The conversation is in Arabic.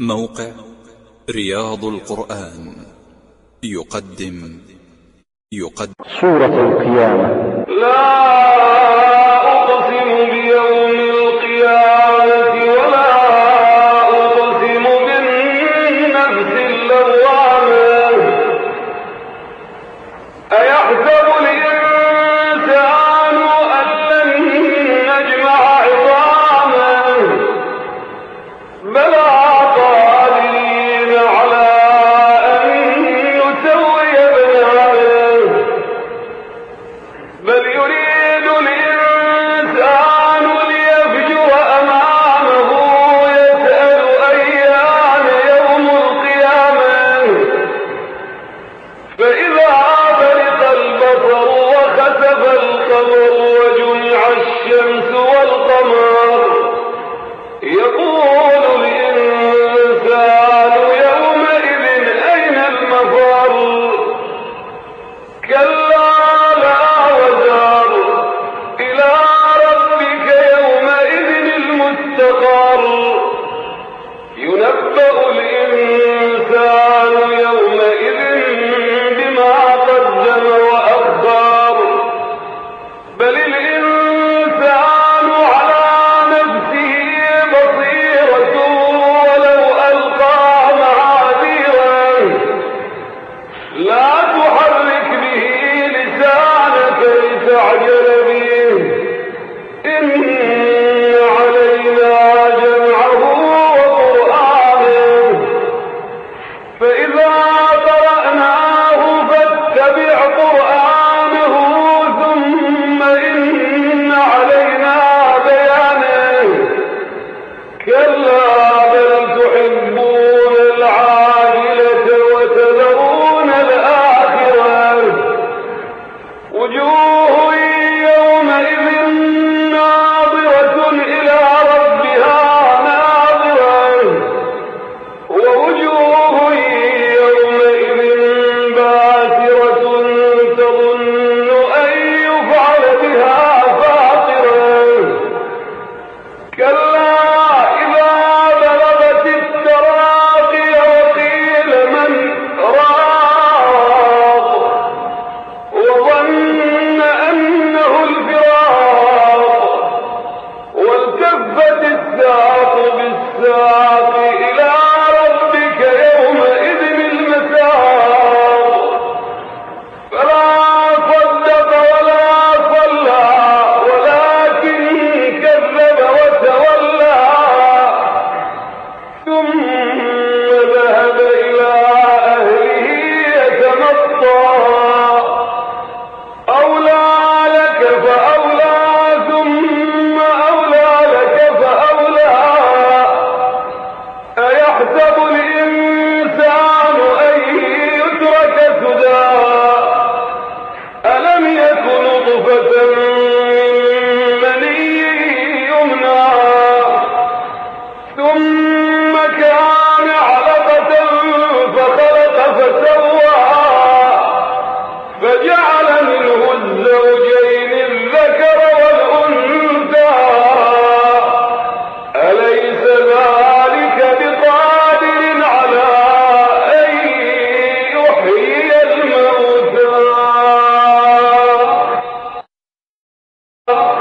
موقع رياض القرآن. يقدم. يقدم. سورة القيامة. لا فتت ساق بالساق